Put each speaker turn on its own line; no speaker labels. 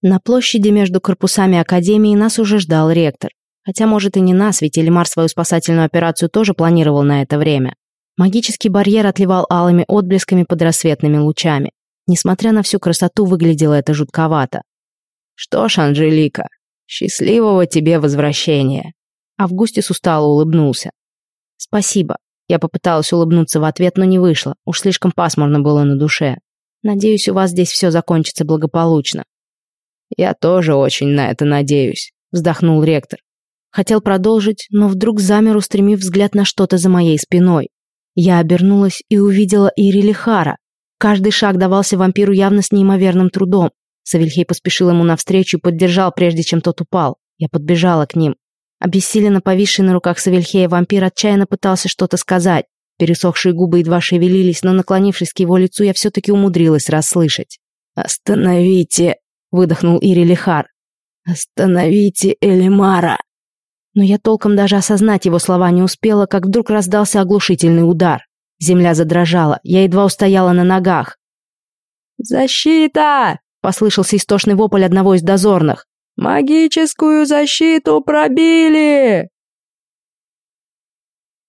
На площади между корпусами Академии нас уже ждал ректор. Хотя, может, и не нас, ведь Элимар свою спасательную операцию тоже планировал на это время. Магический барьер отливал алыми отблесками под рассветными лучами. Несмотря на всю красоту, выглядело это жутковато. «Что ж, Анжелика, счастливого тебе возвращения!» Августис устало улыбнулся. «Спасибо». Я попыталась улыбнуться в ответ, но не вышло. Уж слишком пасмурно было на душе. Надеюсь, у вас здесь все закончится благополучно. «Я тоже очень на это надеюсь», — вздохнул ректор. Хотел продолжить, но вдруг замер, устремив взгляд на что-то за моей спиной. Я обернулась и увидела Ири Лихара. Каждый шаг давался вампиру явно с неимоверным трудом. Савельхей поспешил ему навстречу и поддержал, прежде чем тот упал. Я подбежала к ним. Обессиленно повисший на руках Савельхея вампир отчаянно пытался что-то сказать. Пересохшие губы едва шевелились, но, наклонившись к его лицу, я все-таки умудрилась расслышать. «Остановите!» — выдохнул Ири Лихар. «Остановите Элимара!» Но я толком даже осознать его слова не успела, как вдруг раздался оглушительный удар. Земля задрожала, я едва устояла на ногах. «Защита!» — послышался истошный вопль одного из дозорных. «Магическую защиту пробили!»